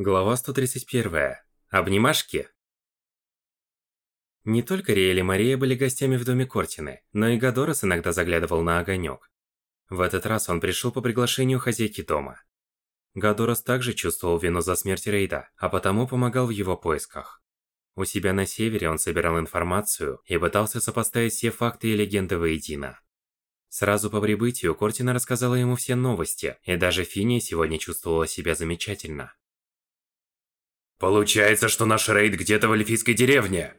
Глава 131. Обнимашки. Не только Риэль и Мария были гостями в доме Кортины, но и Гадорос иногда заглядывал на огонек. В этот раз он пришел по приглашению хозяйки дома. Гадорос также чувствовал вину за смерть Рейда, а потому помогал в его поисках. У себя на севере он собирал информацию и пытался сопоставить все факты и легенды воедино. Сразу по прибытию Кортина рассказала ему все новости, и даже Финия сегодня чувствовала себя замечательно. Получается, что наш рейд где-то в эльфийской деревне.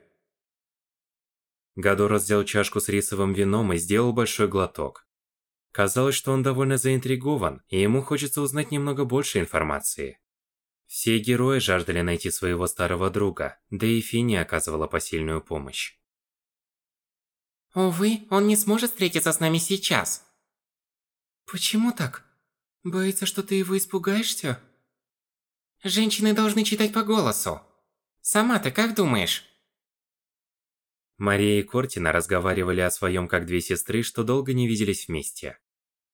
Гадор взял чашку с рисовым вином и сделал большой глоток. Казалось, что он довольно заинтригован, и ему хочется узнать немного больше информации. Все герои жаждали найти своего старого друга, да и Фини оказывала посильную помощь. Увы, он не сможет встретиться с нами сейчас. Почему так? Боится, что ты его испугаешься? Женщины должны читать по голосу. Сама ты как думаешь? Мария и Кортина разговаривали о своем как две сестры, что долго не виделись вместе.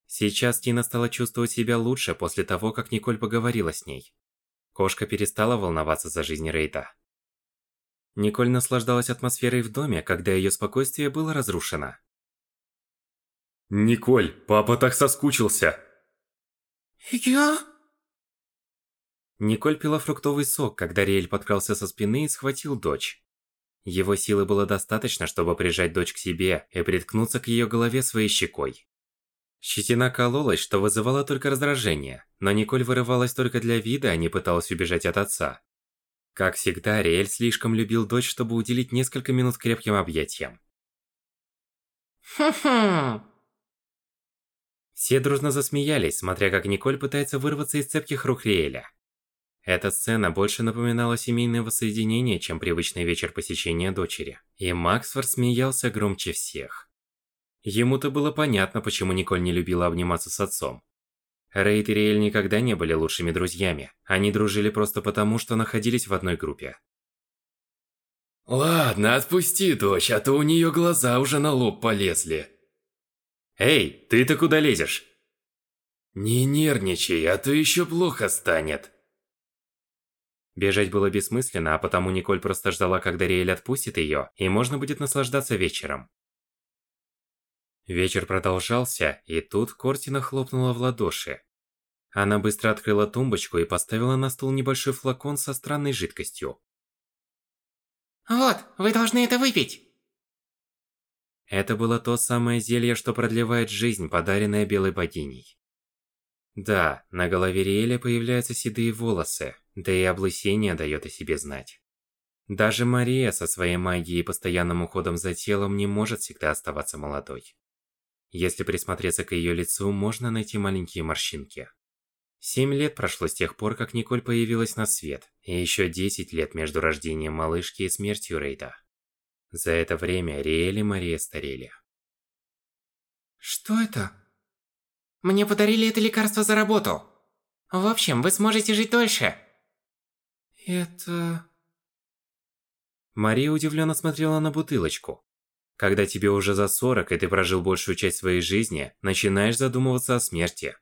Сейчас Тина стала чувствовать себя лучше после того, как Николь поговорила с ней. Кошка перестала волноваться за жизнь Рейда. Николь наслаждалась атмосферой в доме, когда ее спокойствие было разрушено. Николь, папа так соскучился. Я? Николь пила фруктовый сок, когда Риэль подкрался со спины и схватил дочь. Его силы было достаточно, чтобы прижать дочь к себе и приткнуться к ее голове своей щекой. Щетина кололась, что вызывало только раздражение, но Николь вырывалась только для вида, а не пыталась убежать от отца. Как всегда, Риэль слишком любил дочь, чтобы уделить несколько минут крепким объятиям. Хм-хм. Все дружно засмеялись, смотря как Николь пытается вырваться из цепких рук Риэля. Эта сцена больше напоминала семейное воссоединение, чем привычный вечер посещения дочери. И Максфорд смеялся громче всех. Ему-то было понятно, почему Николь не любила обниматься с отцом. Рейд и Риэль никогда не были лучшими друзьями. Они дружили просто потому, что находились в одной группе. Ладно, отпусти дочь, а то у нее глаза уже на лоб полезли. Эй, ты-то куда лезешь? Не нервничай, а то еще плохо станет. Бежать было бессмысленно, а потому Николь просто ждала, когда Риэль отпустит ее, и можно будет наслаждаться вечером. Вечер продолжался, и тут Кортина хлопнула в ладоши. Она быстро открыла тумбочку и поставила на стол небольшой флакон со странной жидкостью. Вот, вы должны это выпить. Это было то самое зелье, что продлевает жизнь, подаренное белой богиней. Да, на голове Риэля появляются седые волосы, да и облысение дает о себе знать. Даже Мария со своей магией и постоянным уходом за телом не может всегда оставаться молодой. Если присмотреться к ее лицу, можно найти маленькие морщинки. Семь лет прошло с тех пор, как Николь появилась на свет, и еще десять лет между рождением малышки и смертью Рейда. За это время Риэль и Мария старели. Что это? Мне подарили это лекарство за работу. В общем, вы сможете жить дольше. Это... Мария удивленно смотрела на бутылочку. Когда тебе уже за 40 и ты прожил большую часть своей жизни, начинаешь задумываться о смерти.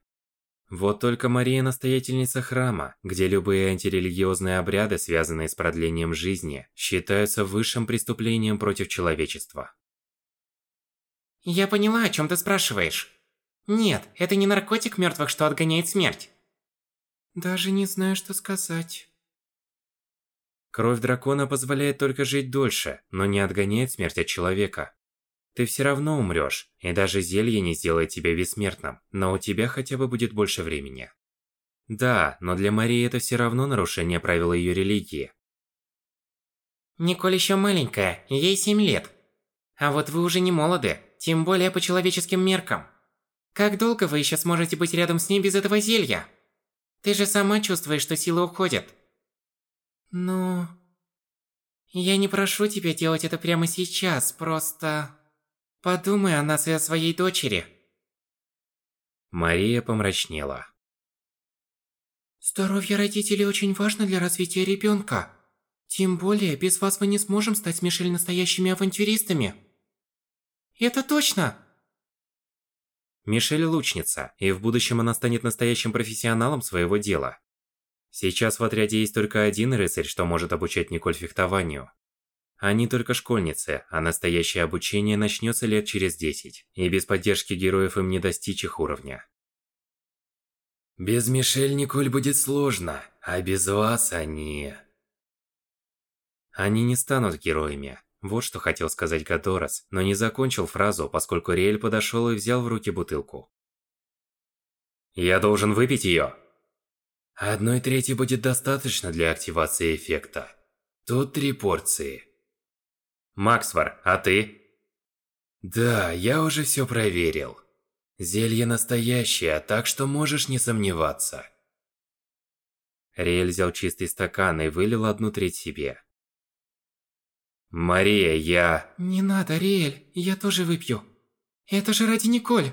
Вот только Мария настоятельница храма, где любые антирелигиозные обряды, связанные с продлением жизни, считаются высшим преступлением против человечества. Я поняла, о чем ты спрашиваешь. Нет, это не наркотик мертвых, что отгоняет смерть. Даже не знаю, что сказать. Кровь дракона позволяет только жить дольше, но не отгоняет смерть от человека. Ты все равно умрешь, и даже зелье не сделает тебя бессмертным, но у тебя хотя бы будет больше времени. Да, но для Марии это все равно нарушение правил ее религии. Николь еще маленькая, ей 7 лет. А вот вы уже не молоды, тем более по человеческим меркам. Как долго вы еще сможете быть рядом с ней без этого зелья? Ты же сама чувствуешь, что силы уходят. Ну... Я не прошу тебя делать это прямо сейчас, просто... Подумай о нас и о своей дочери. Мария помрачнела. Здоровье родителей очень важно для развития ребенка. Тем более, без вас мы не сможем стать с Мишель настоящими авантюристами. Это точно! Мишель лучница, и в будущем она станет настоящим профессионалом своего дела. Сейчас в отряде есть только один рыцарь, что может обучать Николь фехтованию. Они только школьницы, а настоящее обучение начнется лет через 10, и без поддержки героев им не достичь их уровня. Без Мишель Николь будет сложно, а без вас они... Они не станут героями. Вот что хотел сказать Гадорас, но не закончил фразу, поскольку Риэль подошел и взял в руки бутылку. «Я должен выпить ее!» Одной трети будет достаточно для активации эффекта. Тут три порции. Максвар, а ты? Да, я уже все проверил. Зелье настоящее, так что можешь не сомневаться. Риэль взял чистый стакан и вылил одну треть себе. Мария, я... Не надо, Риэль, я тоже выпью. Это же ради Николь.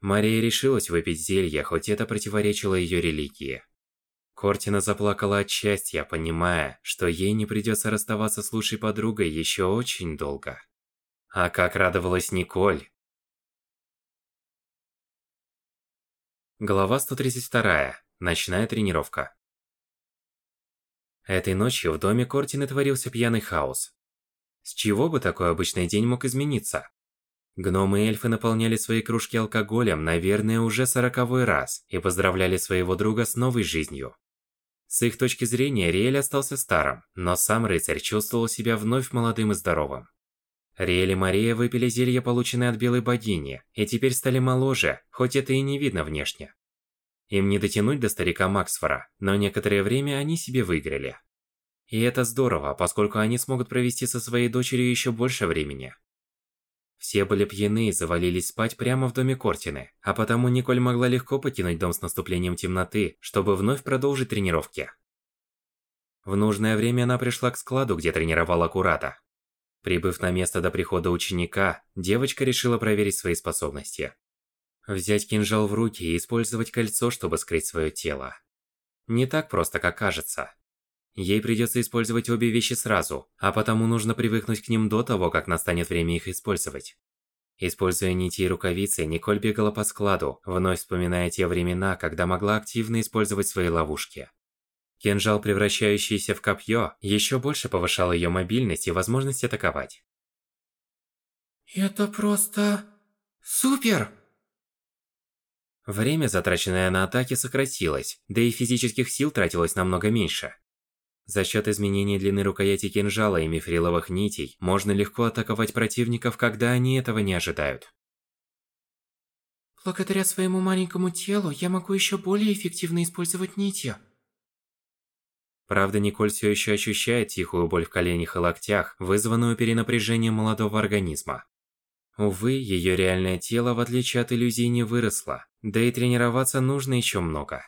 Мария решилась выпить зелье, хоть это противоречило ее религии. Кортина заплакала от счастья, понимая, что ей не придется расставаться с лучшей подругой еще очень долго. А как радовалась Николь! Глава 132. Ночная тренировка. Этой ночью в доме Кортины творился пьяный хаос. С чего бы такой обычный день мог измениться? Гномы и эльфы наполняли свои кружки алкоголем, наверное, уже сороковой раз, и поздравляли своего друга с новой жизнью. С их точки зрения, Риэль остался старым, но сам рыцарь чувствовал себя вновь молодым и здоровым. Риэль и Мария выпили зелье, полученное от белой богини, и теперь стали моложе, хоть это и не видно внешне. Им не дотянуть до старика Максфора, но некоторое время они себе выиграли. И это здорово, поскольку они смогут провести со своей дочерью еще больше времени. Все были пьяны и завалились спать прямо в доме Кортины, а потому Николь могла легко покинуть дом с наступлением темноты, чтобы вновь продолжить тренировки. В нужное время она пришла к складу, где тренировала Курата. Прибыв на место до прихода ученика, девочка решила проверить свои способности. Взять кинжал в руки и использовать кольцо, чтобы скрыть свое тело. Не так просто, как кажется. Ей придется использовать обе вещи сразу, а потому нужно привыкнуть к ним до того, как настанет время их использовать. Используя нити и рукавицы, Николь бегала по складу, вновь вспоминая те времена, когда могла активно использовать свои ловушки. Кинжал, превращающийся в копье, еще больше повышал ее мобильность и возможность атаковать. Это просто... супер! Время, затраченное на атаки, сократилось, да и физических сил тратилось намного меньше. За счет изменения длины рукояти кинжала и мифриловых нитей, можно легко атаковать противников, когда они этого не ожидают. Благодаря своему маленькому телу, я могу еще более эффективно использовать нити. Правда, Николь все еще ощущает тихую боль в коленях и локтях, вызванную перенапряжением молодого организма. Увы, ее реальное тело, в отличие от иллюзий, не выросло, да и тренироваться нужно еще много.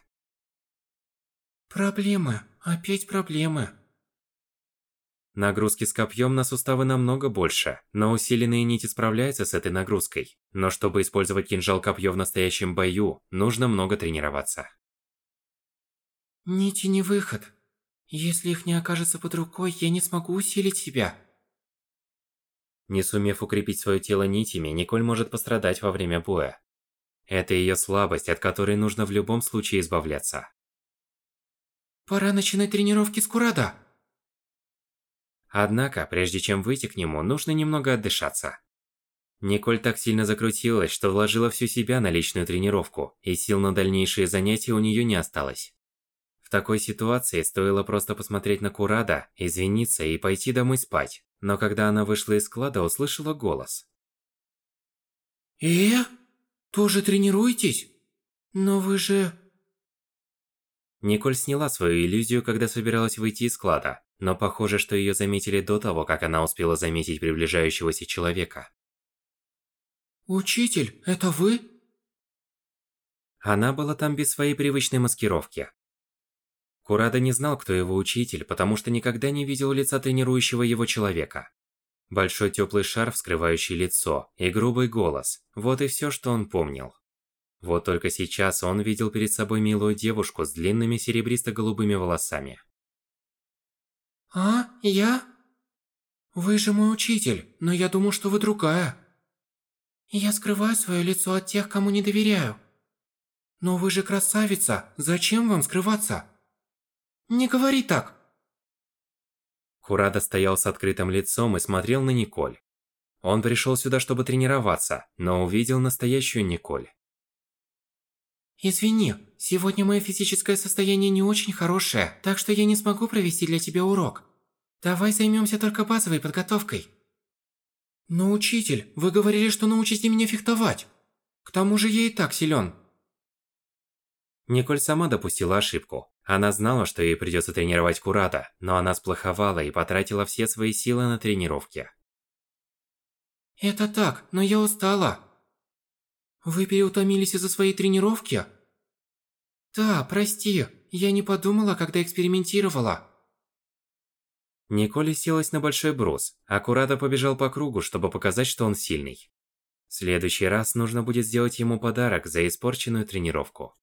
Проблемы. Опять проблемы. Нагрузки с копьем на суставы намного больше, но усиленные нити справляются с этой нагрузкой. Но чтобы использовать кинжал-копье в настоящем бою, нужно много тренироваться. Нити не выход. Если их не окажется под рукой, я не смогу усилить себя. Не сумев укрепить свое тело нитями, Николь может пострадать во время боя. Это ее слабость, от которой нужно в любом случае избавляться. Пора начинать тренировки с Курада. Однако, прежде чем выйти к нему, нужно немного отдышаться. Николь так сильно закрутилась, что вложила всю себя на личную тренировку, и сил на дальнейшие занятия у нее не осталось. В такой ситуации стоило просто посмотреть на Курада, извиниться и пойти домой спать. Но когда она вышла из склада, услышала голос. «Э? Тоже тренируетесь? Но вы же... Николь сняла свою иллюзию, когда собиралась выйти из склада, но похоже, что ее заметили до того, как она успела заметить приближающегося человека. «Учитель, это вы?» Она была там без своей привычной маскировки. Курада не знал, кто его учитель, потому что никогда не видел лица тренирующего его человека. Большой теплый шар, вскрывающий лицо, и грубый голос – вот и все, что он помнил. Вот только сейчас он видел перед собой милую девушку с длинными серебристо-голубыми волосами. «А? Я? Вы же мой учитель, но я думал, что вы другая. Я скрываю свое лицо от тех, кому не доверяю. Но вы же красавица, зачем вам скрываться? Не говори так. Курада стоял с открытым лицом и смотрел на Николь. Он пришел сюда, чтобы тренироваться, но увидел настоящую Николь. Извини, сегодня мое физическое состояние не очень хорошее, так что я не смогу провести для тебя урок. Давай займемся только базовой подготовкой. Но, учитель, вы говорили, что научите меня фехтовать. К тому же я и так силен. Николь сама допустила ошибку. Она знала, что ей придется тренировать Курата, но она сплоховала и потратила все свои силы на тренировки. Это так, но я устала. Вы переутомились из-за своей тренировки? Да, прости, я не подумала, когда экспериментировала. Николь селась на большой брус, а Курата побежал по кругу, чтобы показать, что он сильный. В следующий раз нужно будет сделать ему подарок за испорченную тренировку.